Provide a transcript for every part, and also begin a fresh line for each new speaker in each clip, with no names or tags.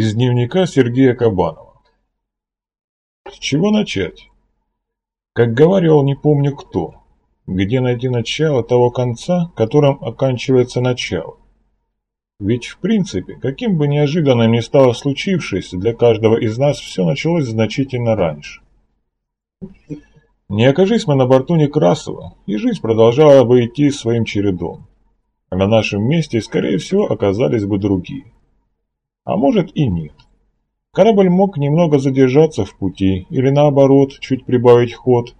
Из дневника Сергея Кабанова. С чего начать? Как говорил не помню кто, где найти начало того конца, которым оканчивается начало. Ведь в принципе, каким бы неожиданным ни стало случившееся, для каждого из нас все началось значительно раньше. Не окажись мы на борту Некрасова, и жизнь продолжала бы идти своим чередом. А на нашем месте, скорее всего, оказались бы другие. А может и нет. Корабль мог немного задержаться в пути или наоборот чуть прибавить ход,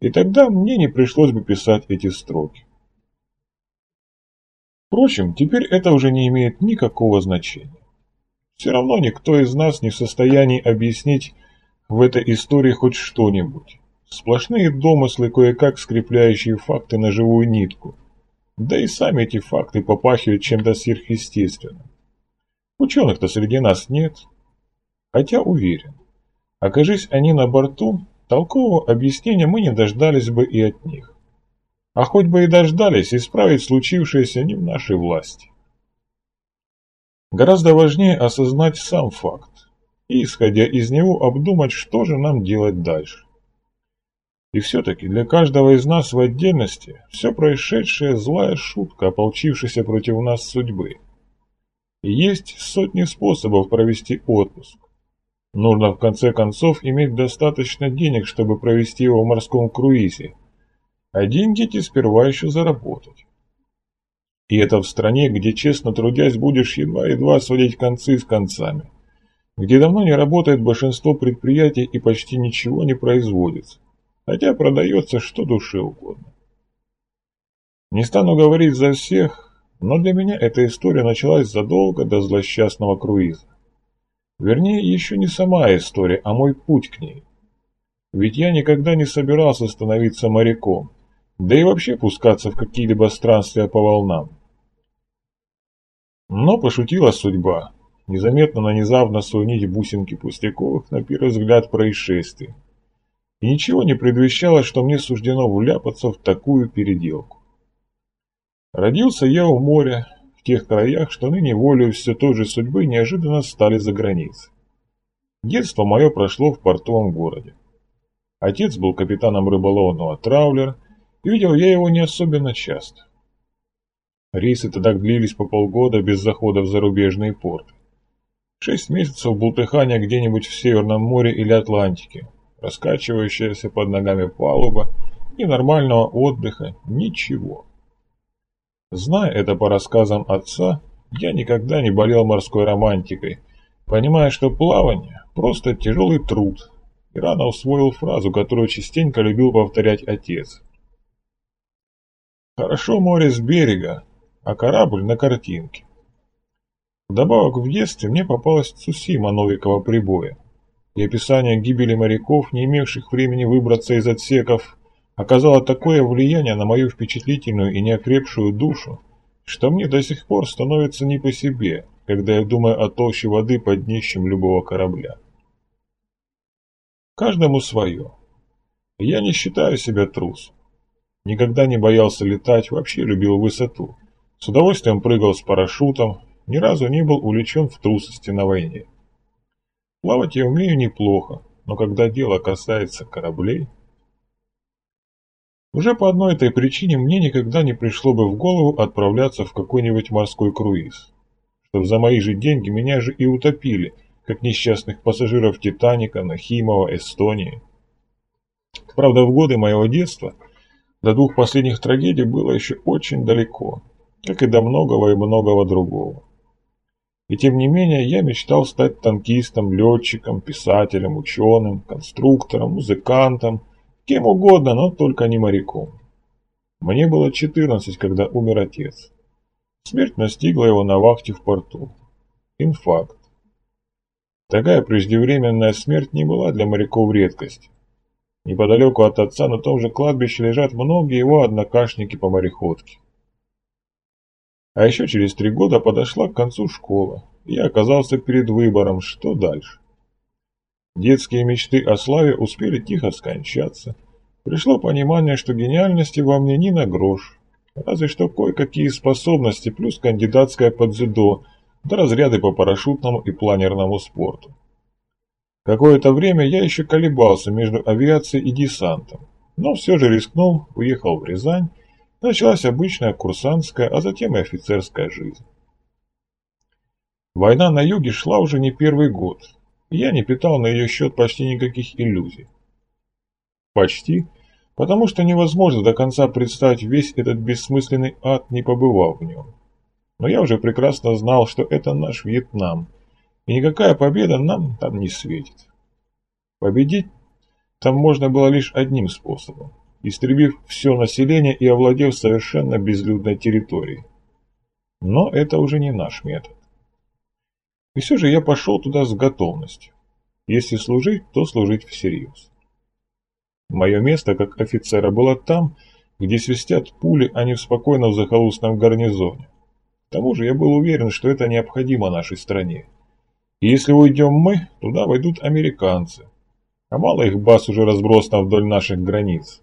и тогда мне не пришлось бы писать эти строки. Впрочем, теперь это уже не имеет никакого значения. Все равно никто из нас не в состоянии объяснить в этой истории хоть что-нибудь. Сплошные домыслы, кое-как скрепляющие факты на живую нитку. Да и сами эти факты попахивают чем-то сверхъестественным. Ученых-то среди нас нет. Хотя уверен, окажись они на борту, толкового объяснения мы не дождались бы и от них. А хоть бы и дождались, исправить случившееся не в нашей власти. Гораздо важнее осознать сам факт и, исходя из него, обдумать, что же нам делать дальше. И все-таки для каждого из нас в отдельности все происшедшее злая шутка, ополчившаяся против нас судьбы – есть сотни способов провести отпуск. Нужно в конце концов иметь достаточно денег, чтобы провести его в морском круизе. А деньги эти сперва еще заработать. И это в стране, где честно трудясь будешь едва-едва сводить концы с концами. Где давно не работает большинство предприятий и почти ничего не производится. Хотя продается что душе угодно. Не стану говорить за всех, но для меня эта история началась задолго до злосчастного круиза. Вернее, еще не сама история, а мой путь к ней. Ведь я никогда не собирался становиться моряком, да и вообще пускаться в какие-либо странствия по волнам. Но пошутила судьба, незаметно нанизав на свою нить бусинки пустяковых, на первый взгляд, происшествий. И ничего не предвещало, что мне суждено вляпаться в такую переделку. Родился я у моря, в тех краях, что ныне волею все той же судьбы неожиданно стали за границей. Детство мое прошло в портовом городе. Отец был капитаном рыболовного траулера, и видел я его не особенно часто. Рейсы тогда длились по полгода без захода в зарубежные порты. Шесть месяцев бултыхания где-нибудь в Северном море или Атлантике, раскачивающаяся под ногами палуба, и нормального отдыха ничего. Зная это по рассказам отца, я никогда не болел морской романтикой, понимая, что плавание – просто тяжелый труд, и рано усвоил фразу, которую частенько любил повторять отец. «Хорошо море с берега, а корабль на картинке». Вдобавок в детстве мне попалась Цусима Новикова прибоя, и описание гибели моряков, не имевших времени выбраться из отсеков, оказала такое влияние на мою впечатлительную и неокрепшую душу, что мне до сих пор становится не по себе, когда я думаю о толще воды под днищем любого корабля. Каждому свое. Я не считаю себя трусом. Никогда не боялся летать, вообще любил высоту. С удовольствием прыгал с парашютом, ни разу не был увлечен в трусости на войне. Плавать я умею неплохо, но когда дело касается кораблей... Уже по одной этой причине мне никогда не пришло бы в голову отправляться в какой-нибудь морской круиз. Чтоб за мои же деньги меня же и утопили, как несчастных пассажиров Титаника, Нахимова, Эстонии. Правда, в годы моего детства до двух последних трагедий было еще очень далеко, как и до многого и многого другого. И тем не менее я мечтал стать танкистом, летчиком, писателем, ученым, конструктором, музыкантом, Кем угодно, но только не моряком. Мне было 14, когда умер отец. Смерть настигла его на вахте в порту. Инфаркт. Такая преждевременная смерть не была для моряков редкостью. Неподалеку от отца на том же кладбище лежат многие его однокашники по мореходке. А еще через три года подошла к концу школа, и я оказался перед выбором, что дальше. Детские мечты о славе успели тихо скончаться. Пришло понимание, что гениальности во мне ни на грош. Разве что кое-какие способности плюс кандидатская под дзюдо, да разряды по парашютному и планерному спорту. Какое-то время я еще колебался между авиацией и десантом, но все же рискнул, уехал в Рязань, началась обычная курсантская, а затем и офицерская жизнь. Война на юге шла уже не первый год, я не питал на ее счет почти никаких иллюзий. Почти, потому что невозможно до конца представить весь этот бессмысленный ад, не побывав в нем. Но я уже прекрасно знал, что это наш Вьетнам, и никакая победа нам там не светит. Победить там можно было лишь одним способом, истребив все население и овладев совершенно безлюдной территорией. Но это уже не наш метод. И все же я пошел туда с готовностью. Если служить, то служить всерьез. Мое место как офицера было там, где свистят пули, а не в спокойном захолустном гарнизоне. К тому же я был уверен, что это необходимо нашей стране. И если уйдем мы, туда войдут американцы. А мало их баз уже разбросано вдоль наших границ.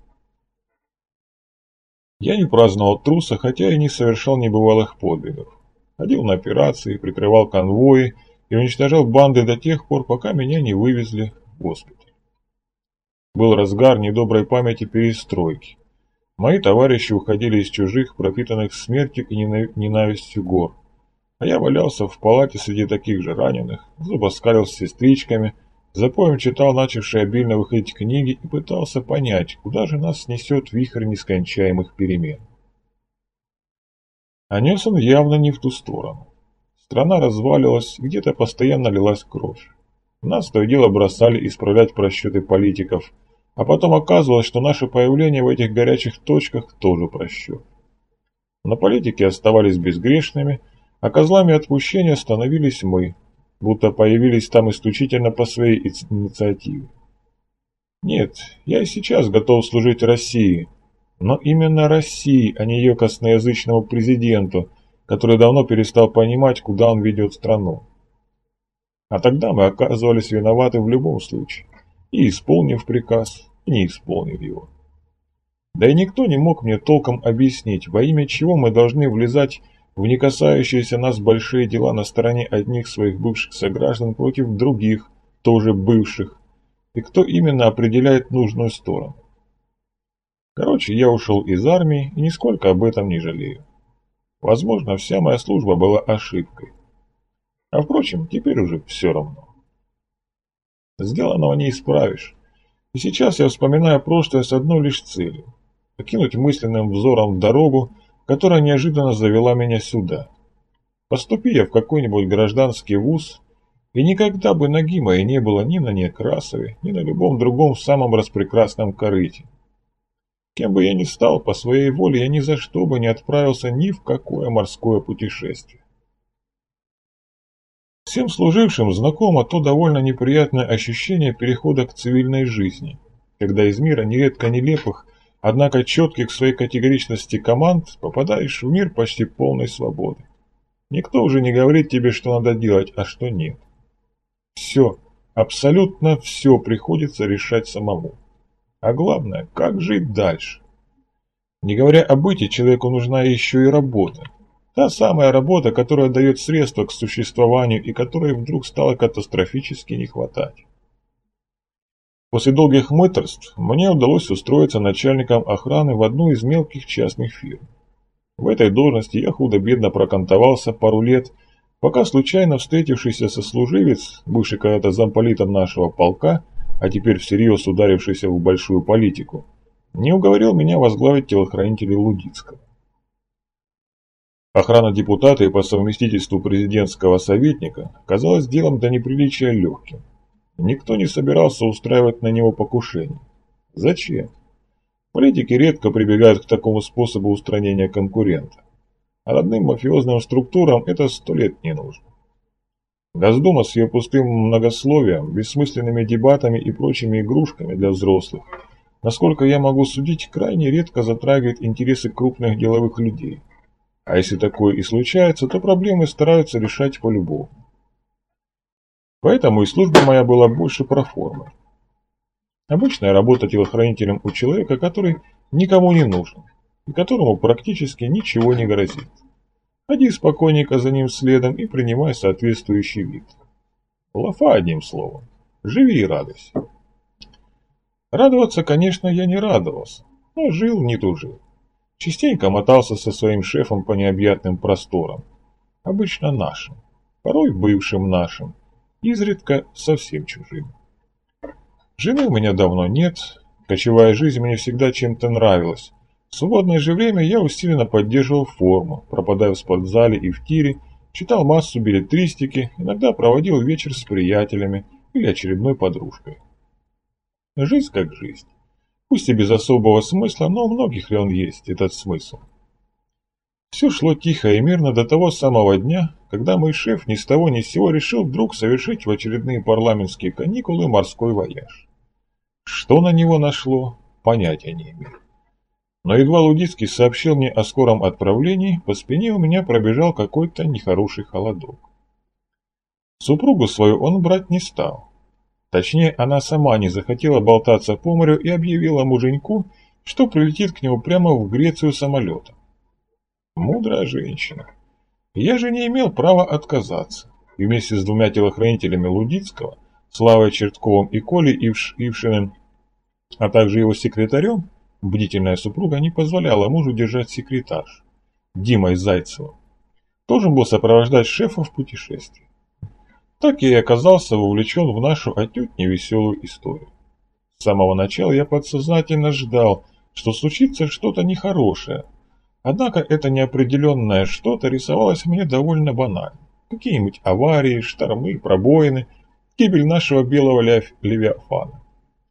Я не праздновал труса, хотя и не совершал небывалых подвигов. Ходил на операции, прикрывал конвои и уничтожал банды до тех пор, пока меня не вывезли в госпиталь. Был разгар недоброй памяти перестройки. Мои товарищи уходили из чужих, пропитанных смертью и ненавистью гор. А я валялся в палате среди таких же раненых, зубоскалил с сестричками, запоем читал начавшие обильно выходить книги и пытался понять, куда же нас снесет вихрь нескончаемых перемен. А нес он явно не в ту сторону. Страна развалилась, где-то постоянно лилась кровь. Нас то и дело бросали исправлять просчеты политиков, а потом оказывалось, что наше появление в этих горячих точках тоже просчет. Но политики оставались безгрешными, а козлами отпущения становились мы, будто появились там исключительно по своей инициативе. Нет, я и сейчас готов служить России, но именно России, а не ее косноязычному президенту, который давно перестал понимать, куда он ведет страну. А тогда мы оказывались виноваты в любом случае, и исполнив приказ, и не исполнив его. Да и никто не мог мне толком объяснить, во имя чего мы должны влезать в не касающиеся нас большие дела на стороне одних своих бывших сограждан против других, тоже бывших, и кто именно определяет нужную сторону. Короче, я ушел из армии и нисколько об этом не жалею. Возможно, вся моя служба была ошибкой. А впрочем, теперь уже все равно. Сделанного не исправишь. И сейчас я вспоминаю прошлое с одной лишь целью – покинуть мысленным взором дорогу, которая неожиданно завела меня сюда. Поступи я в какой-нибудь гражданский вуз, и никогда бы ноги моей не было ни на Некрасове, ни на любом другом самом распрекрасном корыте. Кем бы я ни стал, по своей воле я ни за что бы не отправился ни в какое морское путешествие. Всем служившим знакомо то довольно неприятное ощущение перехода к цивильной жизни, когда из мира нередко нелепых, однако четких в своей категоричности команд попадаешь в мир почти полной свободы. Никто уже не говорит тебе, что надо делать, а что нет. Все, абсолютно все приходится решать самому. А главное, как жить дальше? Не говоря о быте, человеку нужна еще и работа. Та самая работа, которая дает средства к существованию и которой вдруг стало катастрофически не хватать. После долгих мыторств мне удалось устроиться начальником охраны в одну из мелких частных фирм. В этой должности я худо-бедно прокантовался пару лет, пока случайно встретившийся сослуживец, бывший когда-то замполитом нашего полка, а теперь всерьез ударившийся в большую политику, не уговорил меня возглавить телохранителей Лудицкого. Охрана депутата и по совместительству президентского советника казалась делом до неприличия легким. Никто не собирался устраивать на него покушение. Зачем? Политики редко прибегают к такому способу устранения конкурента. А родным мафиозным структурам это сто лет не нужно. Госдума с ее пустым многословием, бессмысленными дебатами и прочими игрушками для взрослых, насколько я могу судить, крайне редко затрагивает интересы крупных деловых людей. А если такое и случается, то проблемы стараются решать по-любому. Поэтому и служба моя была больше про. Обычная работа телохранителем у человека, который никому не нужен и которому практически ничего не грозит. Ходи спокойненько за ним следом и принимай соответствующий вид. Лафа одним словом. Живи и радуйся. Радоваться, конечно, я не радовался, но жил не тужил. Частенько мотался со своим шефом по необъятным просторам, обычно нашим, порой бывшим нашим, изредка совсем чужим. Жены у меня давно нет, кочевая жизнь мне всегда чем-то нравилась. В свободное же время я усиленно поддерживал форму, пропадая в спортзале и в тире, читал массу билетристики, иногда проводил вечер с приятелями или очередной подружкой. Жизнь как жизнь. Пусть и без особого смысла, но у многих ли он есть, этот смысл. Все шло тихо и мирно до того самого дня, когда мой шеф ни с того ни с сего решил вдруг совершить в очередные парламентские каникулы морской вояж. Что на него нашло, понятия не имею. Но едва Лудицкий сообщил мне о скором отправлении, по спине у меня пробежал какой-то нехороший холодок. Супругу свою он брать не стал. Точнее, она сама не захотела болтаться по морю и объявила муженьку, что прилетит к нему прямо в Грецию самолетом. Мудрая женщина. Я же не имел права отказаться, и вместе с двумя телохранителями Лудицкого, Славой Чертковым и Колей Ивш Ившиным, а также его секретарем, бдительная супруга не позволяла мужу держать секретарш, Димой Зайцевым. Должен был сопровождать шефа в путешествии. Так я и оказался вовлечен в нашу отнюдь невеселую историю. С самого начала я подсознательно ждал, что случится что-то нехорошее, Однако это неопределенное что-то рисовалось мне довольно банально. Какие-нибудь аварии, штормы, пробоины, гибель нашего белого левиафана.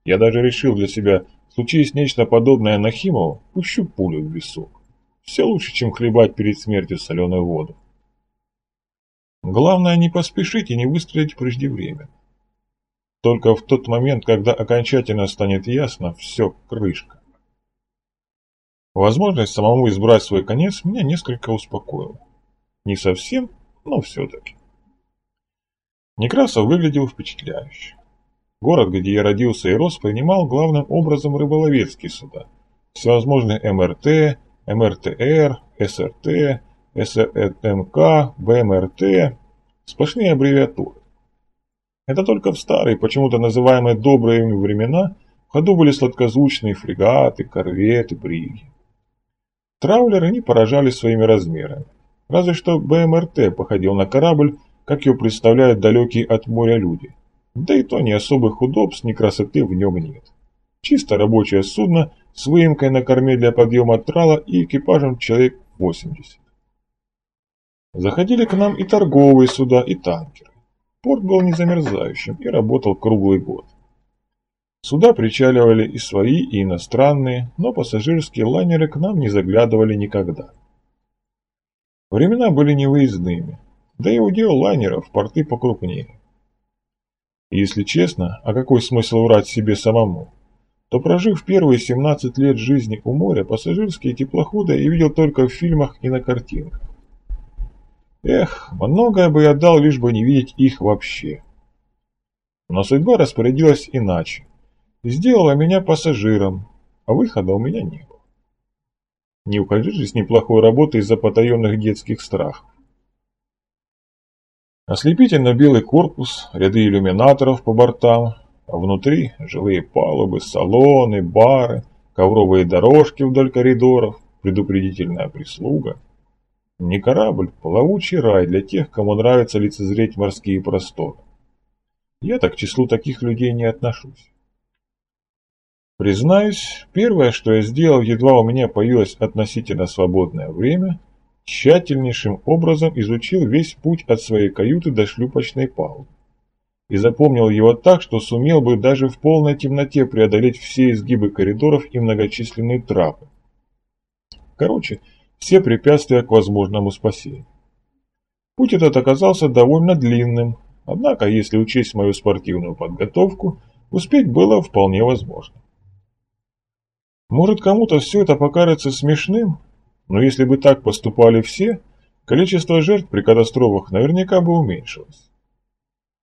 Я даже решил для себя, случись нечто подобное Нахимову, пущу пулю в висок. Все лучше, чем хлебать перед смертью соленую воду. Главное не поспешить и не выстрелить преждевременно. Только в тот момент, когда окончательно станет ясно, все, крышка. Возможность самому избрать свой конец меня несколько успокоила. Не совсем, но все-таки. Некрасов выглядел впечатляюще. Город, где я родился и рос, принимал главным образом рыболовецкие суда. Всевозможные МРТ, МРТР, СРТ, СРМК, БМРТ, сплошные аббревиатуры. Это только в старые, почему-то называемые добрыми времена, в ходу были сладкозвучные фрегаты, корветы, бриги. Траулеры не поражали своими размерами. Разве что БМРТ походил на корабль, как его представляют далекие от моря люди. Да и то ни особых удобств, ни красоты в нем нет. Чисто рабочее судно с выемкой на корме для подъема трала и экипажем человек 80. Заходили к нам и торговые суда, и танкеры. Порт был незамерзающим и работал круглый год. Сюда причаливали и свои, и иностранные, но пассажирские лайнеры к нам не заглядывали никогда. Времена были невыездными, да и удел лайнеров порты покрупнее. Если честно, а какой смысл врать себе самому? То прожив первые 17 лет жизни у моря, пассажирские теплоходы я видел только в фильмах и на картинках. Эх, многое бы я дал, лишь бы не видеть их вообще. Но судьба распорядилась иначе сделала меня пассажиром, а выхода у меня не было. Не уходишь же с неплохой работы из-за потаенных детских страхов. Ослепительно белый корпус, ряды иллюминаторов по бортам, а внутри жилые палубы, салоны, бары, ковровые дорожки вдоль коридоров, предупредительная прислуга. Не корабль, плавучий рай для тех, кому нравится лицезреть морские просторы. Я так к числу таких людей не отношусь. Признаюсь, первое, что я сделал, едва у меня появилось относительно свободное время, тщательнейшим образом изучил весь путь от своей каюты до шлюпочной палубы. И запомнил его так, что сумел бы даже в полной темноте преодолеть все изгибы коридоров и многочисленные трапы. Короче, все препятствия к возможному спасению. Путь этот оказался довольно длинным, однако, если учесть мою спортивную подготовку, успеть было вполне возможно. Может, кому-то все это покажется смешным, но если бы так поступали все, количество жертв при катастрофах наверняка бы уменьшилось.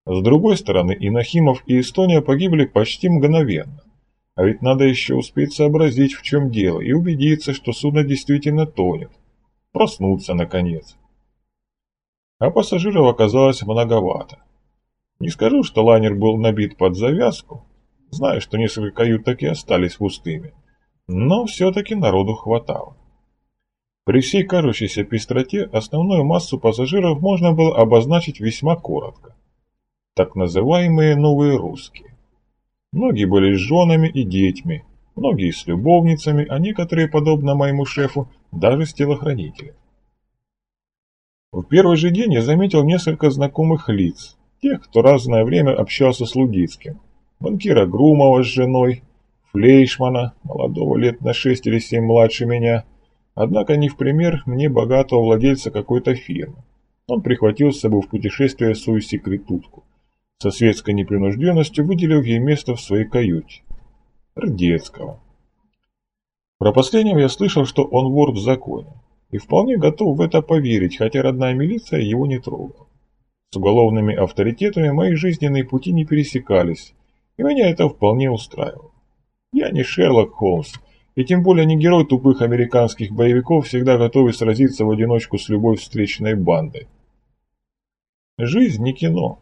С другой стороны, и Нахимов, и Эстония погибли почти мгновенно. А ведь надо еще успеть сообразить, в чем дело, и убедиться, что судно действительно тонет. Проснуться, наконец. а пассажиров оказалось многовато. Не скажу, что лайнер был набит под завязку, знаю, что несколько кают так и остались пустыми, но все-таки народу хватало. При всей кажущейся пестроте основную массу пассажиров можно было обозначить весьма коротко. Так называемые новые русские. Многие были с женами и детьми, многие с любовницами, а некоторые, подобно моему шефу, даже с телохранителями. В первый же день я заметил несколько знакомых лиц, тех, кто разное время общался с Лугицким. Банкира Грумова с женой, Флейшмана, молодого лет на шесть или семь младше меня, однако не в пример мне богатого владельца какой-то фирмы. Он прихватил с собой в путешествие свою секретутку, со светской непринужденностью выделив ей место в своей каюте. Рдецкого. Про последнего я слышал, что он вор в законе, и вполне готов в это поверить, хотя родная милиция его не трогала. С уголовными авторитетами мои жизненные пути не пересекались, и меня это вполне устраивало. Я не Шерлок Холмс, и тем более не герой тупых американских боевиков, всегда готовый сразиться в одиночку с любой встречной бандой. Жизнь не кино.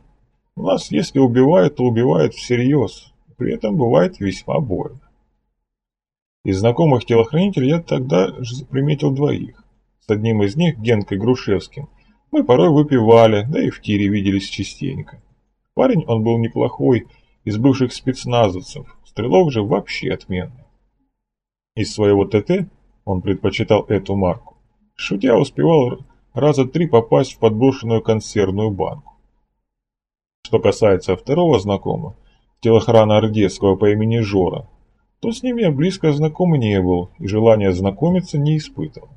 У нас, если убивают, то убивают всерьез, при этом бывает весьма больно. Из знакомых телохранителей я тогда же приметил двоих. С одним из них, Генкой Грушевским, мы порой выпивали, да и в тире виделись частенько. Парень он был неплохой, из бывших спецназовцев, стрелок же вообще отменный. Из своего ТТ он предпочитал эту марку. Шутя успевал раза три попасть в подброшенную консервную банку. Что касается второго знакомого, телохрана Ордецкого по имени Жора, то с ним я близко знаком не был и желания знакомиться не испытывал.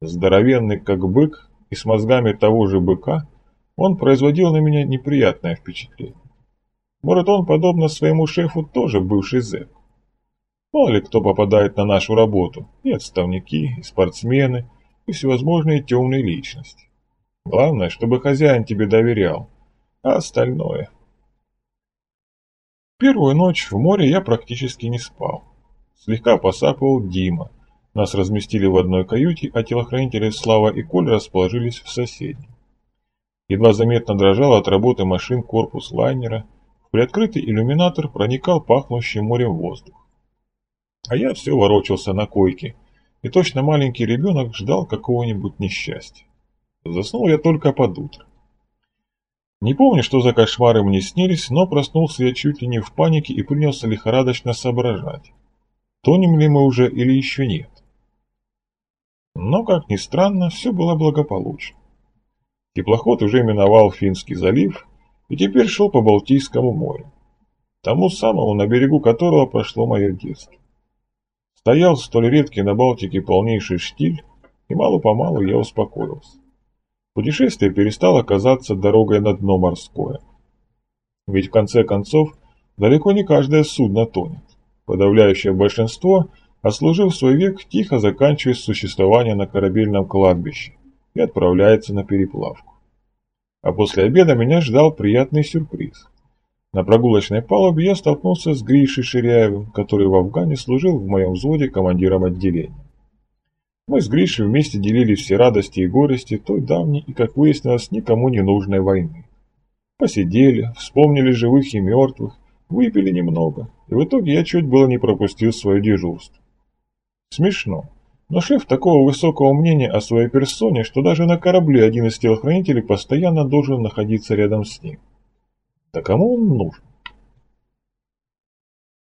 Здоровенный как бык, и с мозгами того же быка, он производил на меня неприятное впечатление. Может, он, подобно своему шефу, тоже бывший зэк. Мало ли кто попадает на нашу работу, и отставники, и спортсмены, и всевозможные темные личности. Главное, чтобы хозяин тебе доверял, а остальное... Первую ночь в море я практически не спал. Слегка посапывал Дима, нас разместили в одной каюте, а телохранители Слава и Коль расположились в соседней. Едва заметно дрожал от работы машин корпус лайнера, в приоткрытый иллюминатор проникал пахнущий морем воздух. А я все ворочался на койке, и точно маленький ребенок ждал какого-нибудь несчастья. Заснул я только под утро. Не помню, что за кошмары мне снились, но проснулся я чуть ли не в панике и принялся лихорадочно соображать. Тонем ли мы уже или еще нет? Но, как ни странно, все было благополучно. Теплоход уже миновал Финский залив и теперь шел по Балтийскому морю, тому самому, на берегу которого прошло мое детство. Стоял столь редкий на Балтике полнейший штиль, и мало-помалу я успокоился. Путешествие перестало казаться дорогой на дно морское. Ведь в конце концов, далеко не каждое судно тонет. Подавляющее большинство отслужив свой век, тихо заканчивает существование на корабельном кладбище и отправляется на переплавку. А после обеда меня ждал приятный сюрприз. На прогулочной палубе я столкнулся с Гришей Ширяевым, который в Афгане служил в моем взводе командиром отделения. Мы с Гришей вместе делили все радости и горести той давней и, как выяснилось, никому не нужной войны. Посидели, вспомнили живых и мертвых, выпили немного, и в итоге я чуть было не пропустил свое дежурство. Смешно. Но шеф такого высокого мнения о своей персоне, что даже на корабле один из телохранителей постоянно должен находиться рядом с ним. Да кому он нужен?